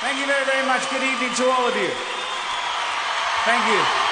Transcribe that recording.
Thank you very, very much. Good evening to all of you. Thank you.